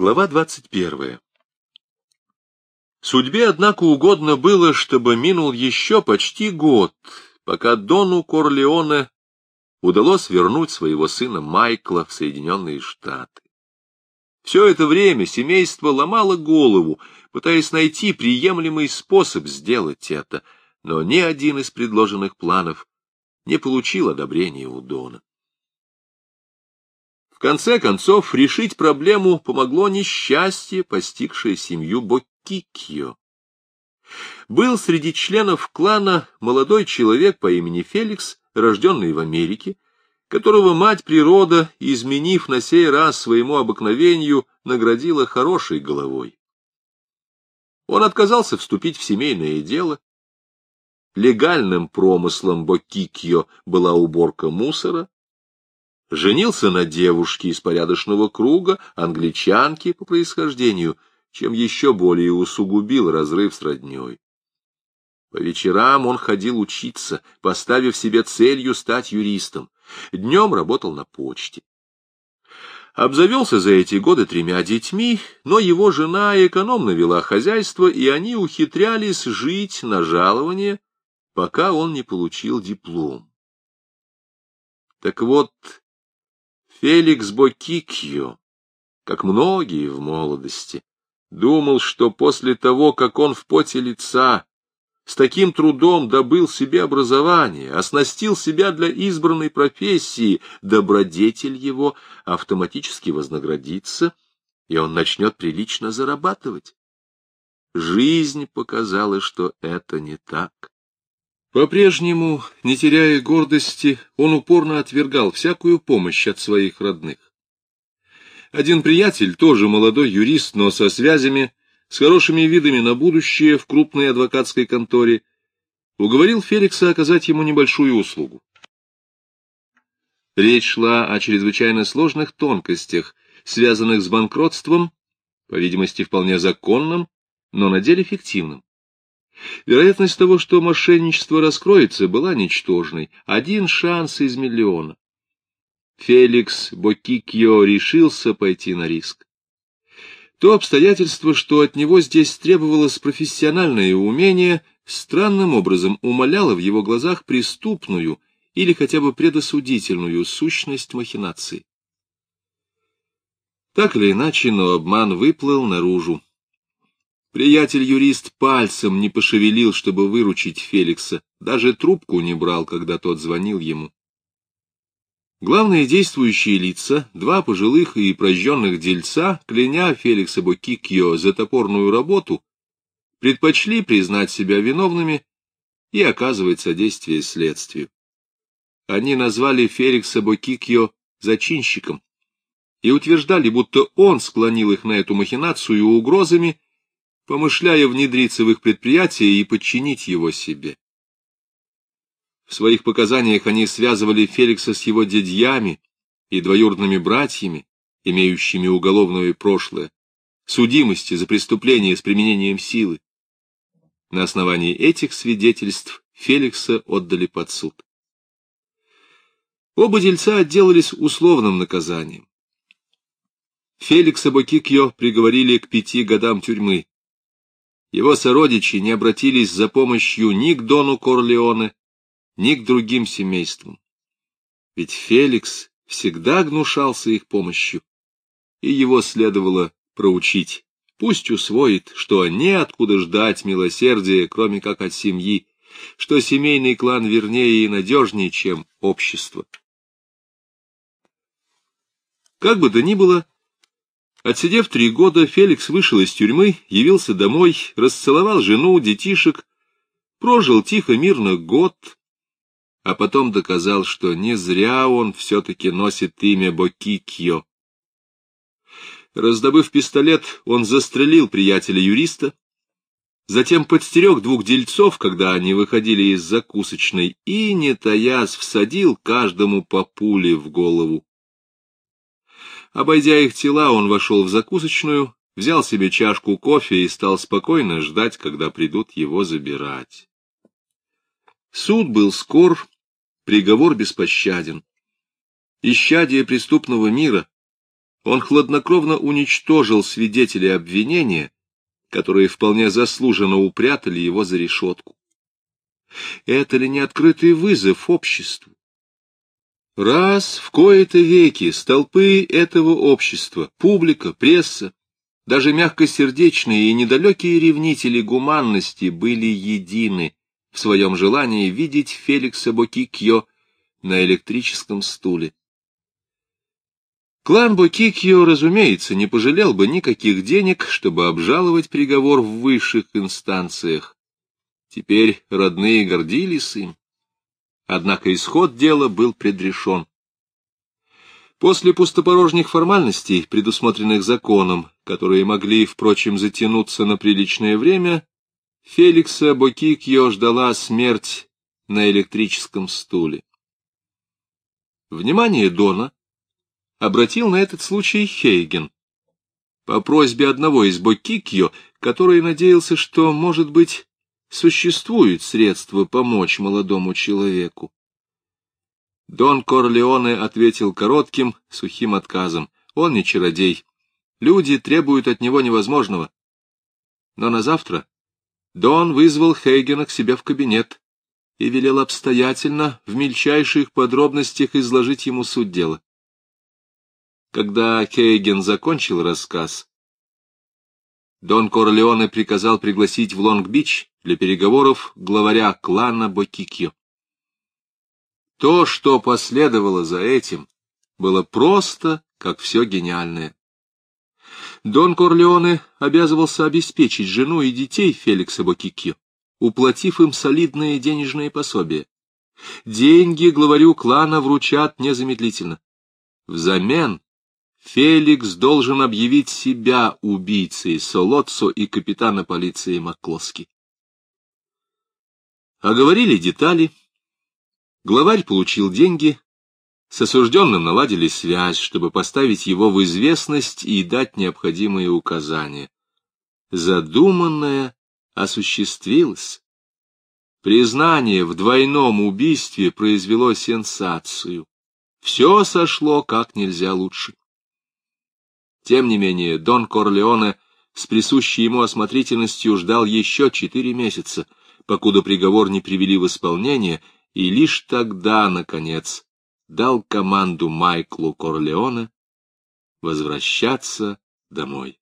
Глава 21. Судьбе, однако, угодно было, чтобы минул еще почти год, пока Дону Корлеоне удалось вернуть своего сына Майкла в Соединенные Штаты. Все это время семейство ломало голову, пытаясь найти приемлемый способ сделать это, но ни один из предложенных планов не получил одобрения у Дона. В конце концов, решить проблему помогло несчастье, постигшее семью Боккикио. Был среди членов клана молодой человек по имени Феликс, рожденный в Америке, которого мать природа, изменив на сей раз своему обыкновению, наградила хорошей головой. Он отказался вступить в семейное дело. Легальным промыслом Боккикио была уборка мусора, женился на девушке из порядочного круга, англичанке по происхождению, чем еще более усугубил разрыв с родней. По вечерам он ходил учиться, поставив себе целью стать юристом. Днем работал на почте. Обзавелся за эти годы тремя детьми, но его жена экономно вела хозяйство, и они ухитрялись жить на жалование, пока он не получил диплом. Так вот, Феликс Бокикьо, как многие в молодости, думал, что после того, как он в поте лица с таким трудом добыл себе образование, оснастил себя для избранной профессии, добродетель его автоматически вознаградится, и он начнет прилично зарабатывать. Жизнь показала, что это не так. По-прежнему, не теряя гордости, он упорно отвергал всякую помощь от своих родных. Один приятель, тоже молодой юрист, но со связями, с хорошими видами на будущее в крупной адвокатской конторе, уговорил Феликса оказать ему небольшую услугу. Речь шла о чрезвычайно сложных тонкостях, связанных с банкротством, по видимости, вполне законным, но на деле фиктивным. Вероятность того, что мошенничество раскроется, была ничтожной. Один шанс из миллиона. Феликс Бокикио решился пойти на риск. То обстоятельство, что от него здесь требовалось профессиональное умение, странным образом умаляло в его глазах преступную или хотя бы предосудительную сущность махинации. Так или иначе, но обман выплыл наружу. Приятель-юрист пальцем не пошевелил, чтобы выручить Феликса, даже трубку не брал, когда тот звонил ему. Главные действующие лица, два пожилых и прожженных дельца, кляня Феликса Бокикио за топорную работу, предпочли признать себя виновными и оказывать содействие следствию. Они назвали Феликса Бокикио зачинщиком и утверждали, будто он склонил их на эту махинацию угрозами помышляя внедриться в их предприятие и подчинить его себе. В своих показаниях они связывали Феликса с его дядьями и двоюродными братьями, имеющими уголовное прошлое, судимости за преступления с применением силы. На основании этих свидетельств Феликса отдали под суд. Оба дельца отделались условным наказанием. Феликса Бокикьо приговорили к пяти годам тюрьмы, его сородичи не обратились за помощью ни к Дону Корлеоне, ни к другим семействам. Ведь Феликс всегда гнушался их помощью, и его следовало проучить. Пусть усвоит, что неоткуда ждать милосердия, кроме как от семьи, что семейный клан вернее и надежнее, чем общество. Как бы то ни было, Отсидев три года, Феликс вышел из тюрьмы, явился домой, расцеловал жену, детишек, прожил тихо, мирно год, а потом доказал, что не зря он все-таки носит имя Бокикьо. Раздобыв пистолет, он застрелил приятеля-юриста, затем подстерег двух дельцов, когда они выходили из закусочной, и, не таясь, всадил каждому по пуле в голову. Обойдя их тела, он вошел в закусочную, взял себе чашку кофе и стал спокойно ждать, когда придут его забирать. Суд был скор, приговор беспощаден. Исчадие преступного мира, Он хладнокровно уничтожил свидетелей обвинения, которые вполне заслуженно упрятали его за решетку. Это ли не открытый вызов обществу? Раз в кои-то веки столпы этого общества, публика, пресса, даже мягкосердечные и недалекие ревнители гуманности были едины в своем желании видеть Феликса Бокикьо на электрическом стуле. Клан Бокикьо, разумеется, не пожалел бы никаких денег, чтобы обжаловать приговор в высших инстанциях. Теперь родные гордились им. Однако исход дела был предрешен. После пустопорожних формальностей, предусмотренных законом, которые могли, впрочем, затянуться на приличное время, Феликса Бокикьо ждала смерть на электрическом стуле. Внимание Дона обратил на этот случай Хейген. По просьбе одного из Бокикьо, который надеялся, что, может быть, существует средство помочь молодому человеку. Дон Корлеоне ответил коротким, сухим отказом. Он не чародей. Люди требуют от него невозможного. Но на завтра Дон вызвал Хейгена к себе в кабинет и велел обстоятельно, в мельчайших подробностях изложить ему суть дела. Когда Хейген закончил рассказ, Дон Корлеоне приказал пригласить в Лонг-Бич для переговоров главаря клана Бокикио. То, что последовало за этим, было просто, как все гениальное. Дон Корлеоне обязывался обеспечить жену и детей Феликса Бокикио, уплатив им солидные денежные пособия. Деньги главарю клана вручат незамедлительно. Взамен Феликс должен объявить себя убийцей Солоццо и капитана полиции Маклоски. Оговорили детали. Главарь получил деньги. С осужденным наладили связь, чтобы поставить его в известность и дать необходимые указания. Задуманное осуществилось. Признание в двойном убийстве произвело сенсацию. Все сошло как нельзя лучше. Тем не менее, Дон Корлеоне с присущей ему осмотрительностью ждал еще четыре месяца, покуда приговор не привели в исполнение, и лишь тогда, наконец, дал команду Майклу Корлеоне возвращаться домой.